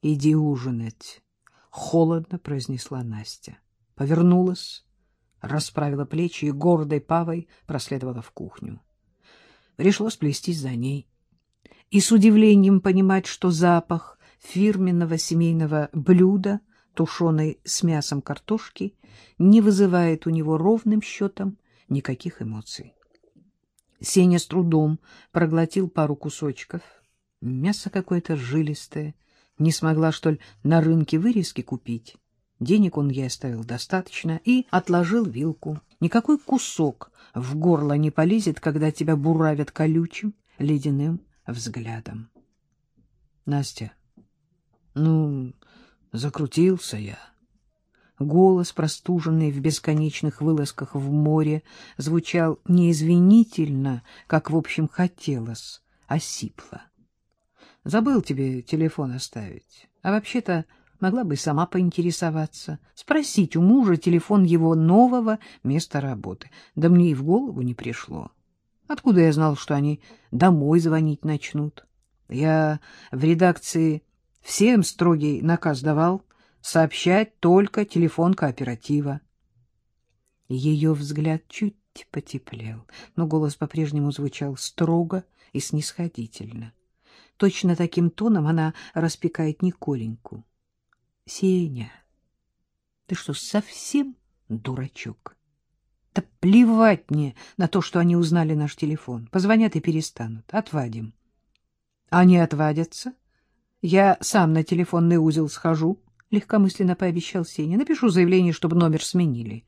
— Иди ужинать, — холодно произнесла Настя. Повернулась, расправила плечи и гордой павой проследовала в кухню. Пришлось плестись за ней. И с удивлением понимать, что запах фирменного семейного блюда, тушеной с мясом картошки, не вызывает у него ровным счетом никаких эмоций. Сеня с трудом проглотил пару кусочков. Мясо какое-то жилистое. Не смогла, что ли, на рынке вырезки купить. Денег он ей оставил достаточно и отложил вилку. Никакой кусок в горло не полезет, когда тебя буравят колючим, ледяным взглядом. Настя, ну, закрутился я. Голос, простуженный в бесконечных вылазках в море, звучал не извинительно, как, в общем, хотелось, а сипло. Забыл тебе телефон оставить. А вообще-то могла бы сама поинтересоваться, спросить у мужа телефон его нового места работы. Да мне и в голову не пришло. Откуда я знал, что они домой звонить начнут? Я в редакции всем строгий наказ давал сообщать только телефон кооператива. Ее взгляд чуть потеплел, но голос по-прежнему звучал строго и снисходительно. Точно таким тоном она распекает Николеньку. — Сеня, ты что, совсем дурачок? Да плевать мне на то, что они узнали наш телефон. Позвонят и перестанут. Отвадим. Они отвадятся. Я сам на телефонный узел схожу, — легкомысленно пообещал Сеня. Напишу заявление, чтобы номер сменили.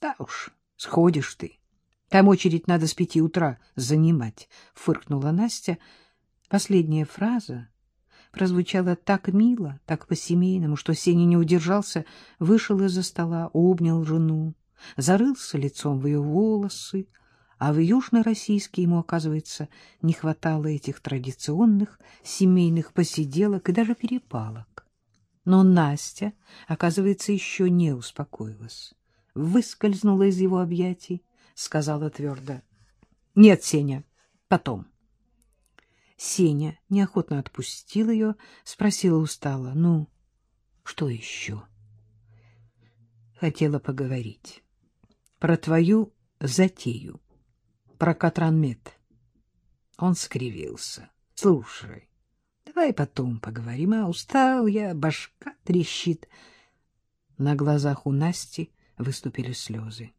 Да уж, сходишь ты. Там очередь надо с пяти утра занимать, — фыркнула Настя. Последняя фраза прозвучала так мило, так по-семейному, что Сеня не удержался, вышел из-за стола, обнял жену зарылся лицом в ее волосы, а в южно-российске ему, оказывается, не хватало этих традиционных семейных посиделок и даже перепалок. Но Настя, оказывается, еще не успокоилась. Выскользнула из его объятий, сказала твердо. — Нет, Сеня, потом. Сеня неохотно отпустил ее, спросила устало. — Ну, что еще? Хотела поговорить про твою затею, про Катранмет. Он скривился. — Слушай, давай потом поговорим, а устал я, башка трещит. На глазах у Насти выступили слезы.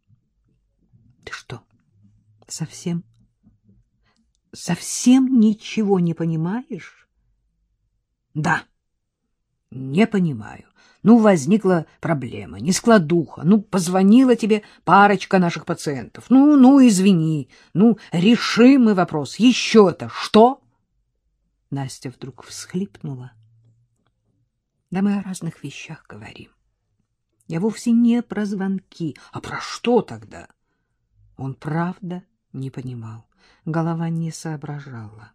— Ты что, совсем, совсем ничего не понимаешь? — Да, не понимаю. Ну, возникла проблема, не складуха. Ну, позвонила тебе парочка наших пациентов. Ну, ну, извини. Ну, решим мы вопрос. Еще-то что? Настя вдруг всхлипнула. Да мы о разных вещах говорим. Я вовсе не про звонки. А про что тогда? Он правда не понимал. Голова не соображала.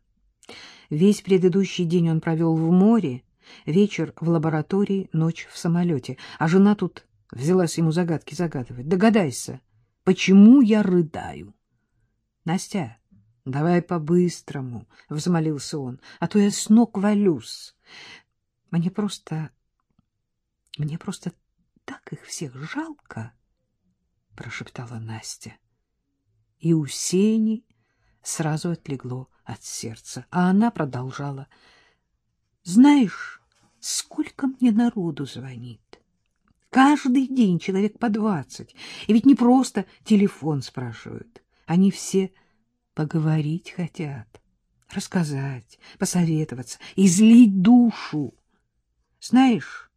Весь предыдущий день он провел в море, Вечер в лаборатории, ночь в самолете. А жена тут взялась ему загадки загадывать. Догадайся, почему я рыдаю? — Настя, давай по-быстрому, — взмолился он, — а то я с ног валюсь. Мне просто... Мне просто так их всех жалко, — прошептала Настя. И у Сени сразу отлегло от сердца, а она продолжала — знаешь, сколько мне народу звонит? Каждый день человек по двадцать. И ведь не просто телефон спрашивают. Они все поговорить хотят, рассказать, посоветоваться, излить душу. Знаешь,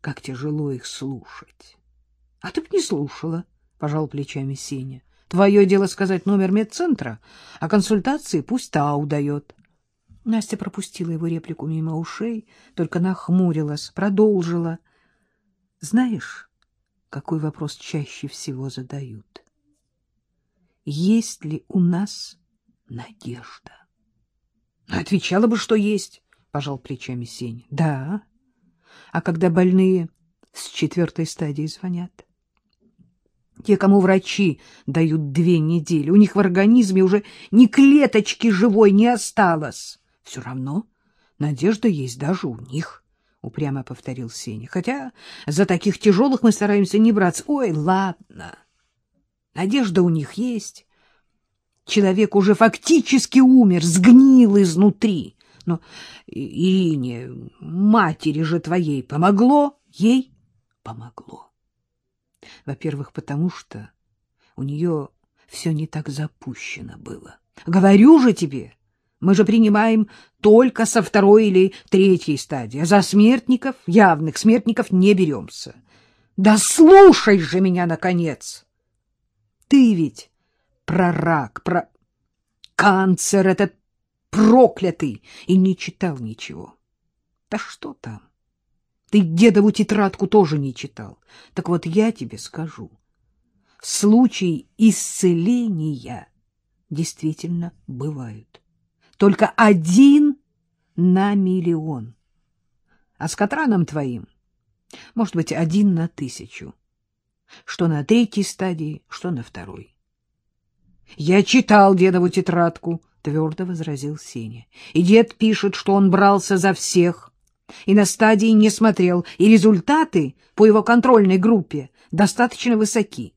как тяжело их слушать. А ты б не слушала, — пожал плечами Сеня. Твое дело сказать номер медцентра, а консультации пусть та удает. Настя пропустила его реплику мимо ушей, только нахмурилась, продолжила. Знаешь, какой вопрос чаще всего задают? Есть ли у нас надежда? Отвечала бы, что есть, пожал плечами Сеня. Да. А когда больные с четвертой стадии звонят? Те, кому врачи дают две недели, у них в организме уже ни клеточки живой не осталось. Все равно Надежда есть даже у них, — упрямо повторил Сеня. Хотя за таких тяжелых мы стараемся не браться. Ой, ладно. Надежда у них есть. Человек уже фактически умер, сгнил изнутри. Но Ирине, матери же твоей, помогло? Ей помогло. Во-первых, потому что у нее все не так запущено было. Говорю же тебе, мы же принимаем только со второй или третьей стадии, а за смертников, явных смертников, не беремся. Да слушай же меня, наконец! Ты ведь про рак, про канцер этот проклятый, и не читал ничего. Да что там? Ты дедову тетрадку тоже не читал. Так вот я тебе скажу. Случаи исцеления действительно бывают. Только один на миллион. А с Катраном твоим, может быть, один на тысячу. Что на третьей стадии, что на второй. — Я читал дедову тетрадку, — твердо возразил Сеня. — И дед пишет, что он брался за всех и на стадии не смотрел, и результаты по его контрольной группе достаточно высоки.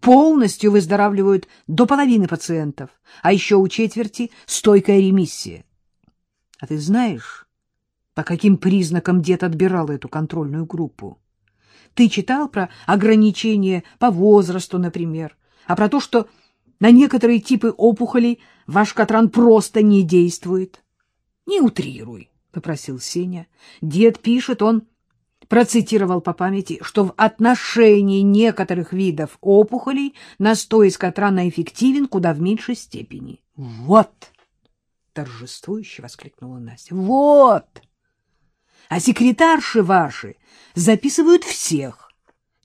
Полностью выздоравливают до половины пациентов, а еще у четверти стойкая ремиссия. А ты знаешь, по каким признакам дед отбирал эту контрольную группу? Ты читал про ограничения по возрасту, например, а про то, что на некоторые типы опухолей ваш катран просто не действует? Не утрируй, — попросил Сеня. Дед пишет, он процитировал по памяти, что в отношении некоторых видов опухолей настой из катрана эффективен куда в меньшей степени. — Вот! — торжествующе воскликнула Настя. — Вот! А секретарши ваши записывают всех,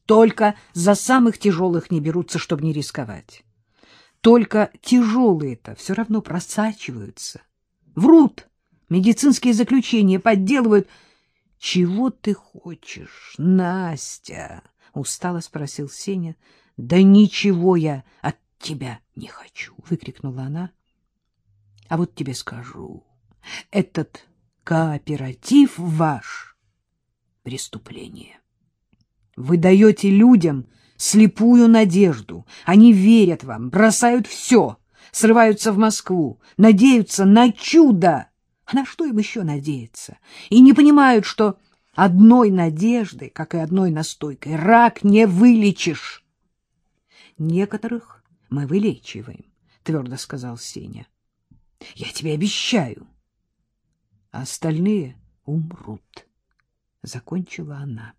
только за самых тяжелых не берутся, чтобы не рисковать. Только тяжелые-то все равно просачиваются. Врут, медицинские заключения подделывают — чего ты хочешь, Настя? — устало спросил Сеня. — Да ничего я от тебя не хочу, — выкрикнула она. — А вот тебе скажу, этот кооператив ваш — преступление. Вы даете людям слепую надежду. Они верят вам, бросают все, срываются в Москву, надеются на чудо. А на что им еще надеяться? И не понимают, что одной надеждой, как и одной настойкой, рак не вылечишь. Некоторых мы вылечиваем, — твердо сказал Сеня. Я тебе обещаю. А остальные умрут, — закончила она.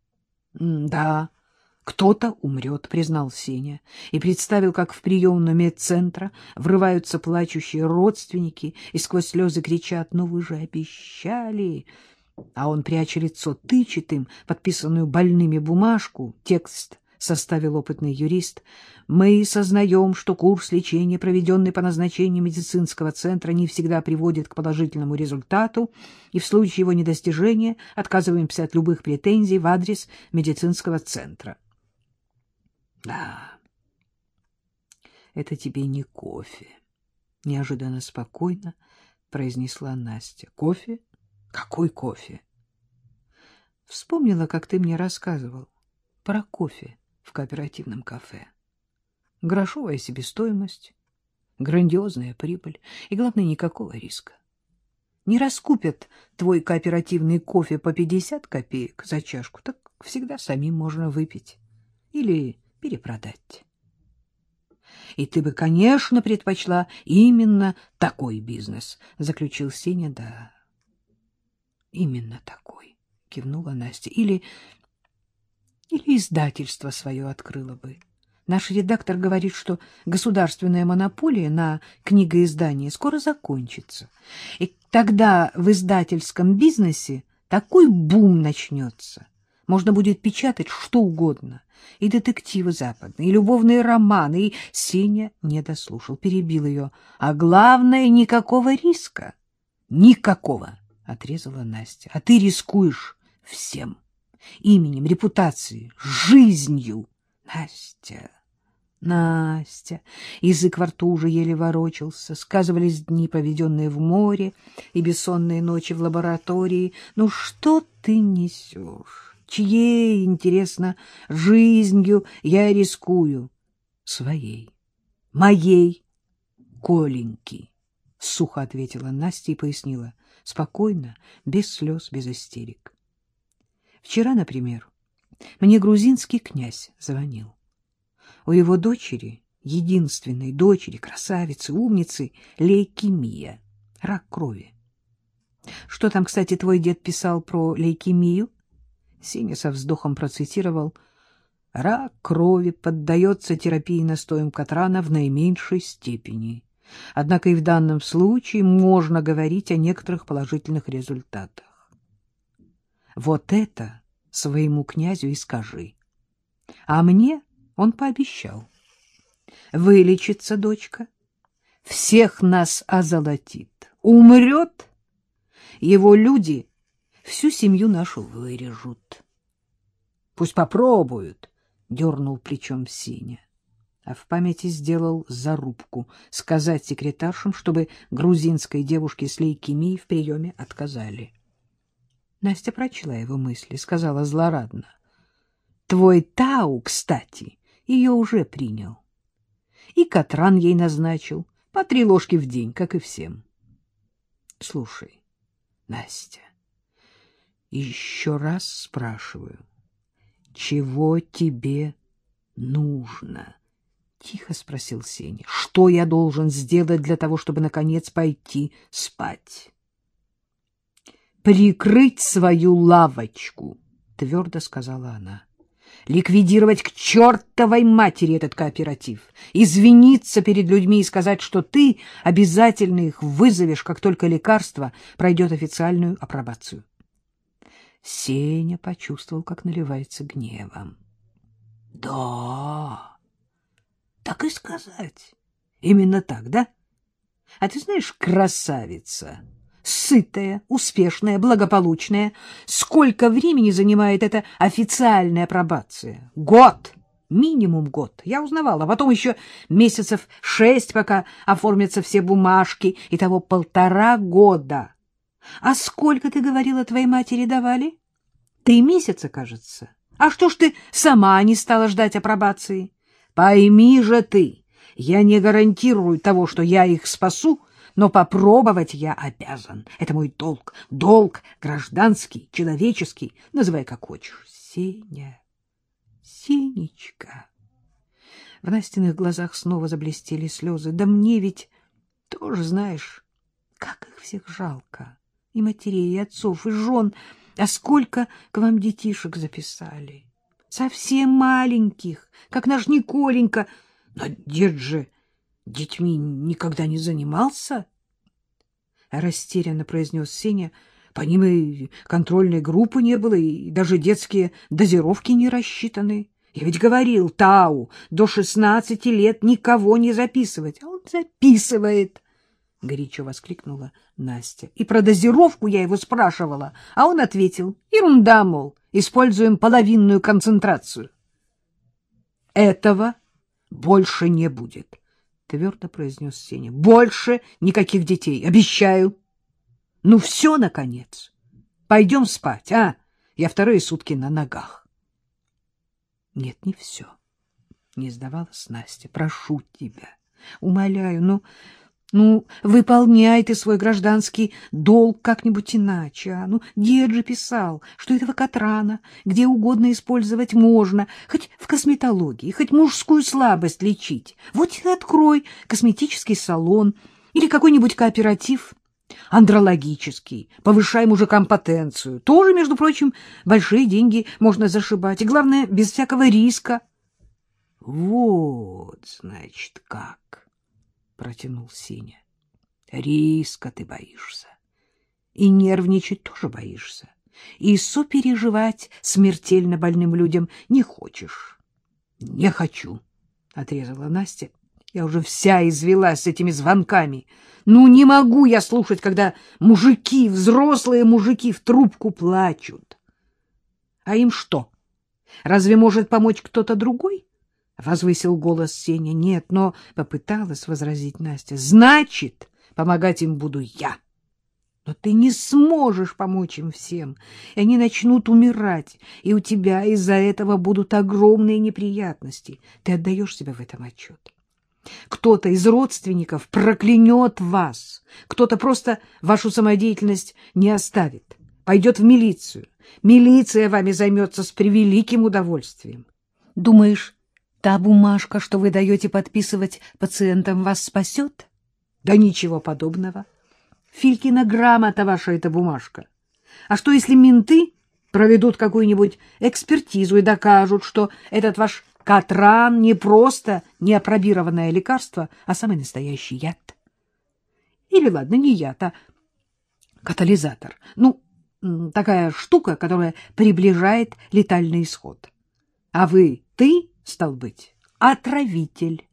— Да, кто-то умрет, признал Сеня, и представил, как в приемном медцентра врываются плачущие родственники и сквозь слезы кричат «Ну вы же обещали!» А он, пряча лицо, тычет им подписанную больными бумажку, текст составил опытный юрист, мы сознаем, что курс лечения, проведенный по назначению медицинского центра, не всегда приводит к положительному результату, и в случае его недостижения отказываемся от любых претензий в адрес медицинского центра. Да, это тебе не кофе, — неожиданно спокойно произнесла Настя. Кофе? Какой кофе? Вспомнила, как ты мне рассказывал про кофе в кооперативном кафе. Грошовая себестоимость, грандиозная прибыль и, главное, никакого риска. Не раскупят твой кооперативный кофе по 50 копеек за чашку, так всегда самим можно выпить. Или перепродать. И ты бы, конечно, предпочла именно такой бизнес, заключил Сеня. Да. Именно такой, кивнула Настя. Или или издательство свое открыло бы. Наш редактор говорит, что государственная монополия на книгоиздание скоро закончится. И тогда в издательском бизнесе такой бум начнется. Можно будет печатать что угодно. И детективы западные, и любовные романы, и Сеня не дослушал, перебил ее. А главное, никакого риска. Никакого, — отрезала Настя. А ты рискуешь всем. Именем, репутацией, жизнью. Настя, Настя. Язык во рту уже еле ворочался. Сказывались дни, проведенные в море, и бессонные ночи в лаборатории. Ну что ты несешь? Чьей, интересно, жизнью я рискую? Своей. Моей. Коленьки. Сухо ответила Настя и пояснила. Спокойно, без слез, без истерик. Вчера, например, мне грузинский князь звонил. У его дочери, единственной дочери, красавицы, умницы, лейкемия, рак крови. Что там, кстати, твой дед писал про лейкемию? Сеня со вздохом процитировал. Рак крови поддается терапии настоем Катрана в наименьшей степени. Однако и в данном случае можно говорить о некоторых положительных результатах. Вот это своему князю и скажи. А мне он пообещал. Вылечится дочка, всех нас озолотит, умрет, его люди всю семью нашу вырежут. Пусть попробуют, — дернул плечом Синя. А в памяти сделал зарубку сказать секретаршам, чтобы грузинской девушке с лейкемией в приеме отказали. Настя прочла его мысли, сказала злорадно. — Твой Тау, кстати, ее уже принял. И Катран ей назначил по три ложки в день, как и всем. Слушай, Настя, еще раз спрашиваю, чего тебе нужно? Тихо спросил Сеня. Что я должен сделать для того, чтобы, наконец, пойти спать? Прикрыть свою лавочку, твердо сказала она ликвидировать к чертовой матери этот кооператив, извиниться перед людьми и сказать, что ты обязательно их вызовешь, как только лекарство пройдет официальную апробацию. Сеня почувствовал, как наливается гневом. — Да, так и сказать. Именно так, да? А ты знаешь, красавица сытая, успешная, благополучная. Сколько времени занимает эта официальная пробация? Год! Минимум год. Я узнавала. Потом еще месяцев шесть, пока оформятся все бумажки. Итого полтора года. А сколько, ты говорила, твоей матери давали? Три месяца, кажется. А что ж ты сама не стала ждать апробации? Пойми же ты, я не гарантирую того, что я их спасу, но попробовать я обязан. Это мой долг. Долг гражданский, человеческий, называй как хочешь. Сеня, Сенечка. В Настиных глазах снова заблестели слезы. Да мне ведь тоже, знаешь, как их всех жалко. И матерей, и отцов, и жен. А сколько к вам детишек записали? Совсем маленьких, как наш Николенька. Но дед же детьми никогда не занимался? Растерянно произнес Сеня. По ним и контрольной группы не было, и даже детские дозировки не рассчитаны. Я ведь говорил Тау, до шестнадцати лет никого не записывать. А он записывает. — горячо воскликнула Настя. — И про дозировку я его спрашивала, а он ответил. Ерунда, мол, используем половинную концентрацию. — Этого больше не будет. —— твердо произнес Сеня. — Больше никаких детей, обещаю. — Ну все, наконец. Пойдем спать, а? Я вторые сутки на ногах. — Нет, не все. Не сдавалась Настя. — Прошу тебя, умоляю, ну... Ну, выполняй ты свой гражданский долг как-нибудь иначе. А? Ну, дед же писал, что этого Катрана где угодно использовать можно, хоть в косметологии, хоть мужскую слабость лечить. Вот и открой косметический салон или какой-нибудь кооператив андрологический, повышай мужикам потенцию. Тоже, между прочим, большие деньги можно зашибать, и, главное, без всякого риска. Вот, значит, как протянул Сеня. Риска ты боишься. И нервничать тоже боишься. И сопереживать смертельно больным людям не хочешь. — Не хочу, — отрезала Настя. Я уже вся извелась с этими звонками. Ну, не могу я слушать, когда мужики, взрослые мужики в трубку плачут. А им что? Разве может помочь кто-то другой? — возвысил голос Сеня. — Нет, но попыталась возразить Настя. — Значит, помогать им буду я. Но ты не сможешь помочь им всем, и они начнут умирать, и у тебя из-за этого будут огромные неприятности. Ты отдаешь себе в этом отчет. Кто-то из родственников проклянет вас, кто-то просто вашу самодеятельность не оставит, пойдет в милицию. Милиция вами займется с превеликим удовольствием. Думаешь, та бумажка, что вы даете подписывать пациентам, вас спасет? Да ничего подобного. Филькина грамота ваша эта бумажка. А что, если менты проведут какую-нибудь экспертизу и докажут, что этот ваш Катран не просто неопробированное лекарство, а самый настоящий яд. Или, ладно, не яд, а катализатор. Ну, такая штука, которая приближает летальный исход. А вы, ты, стал быть, отравитель.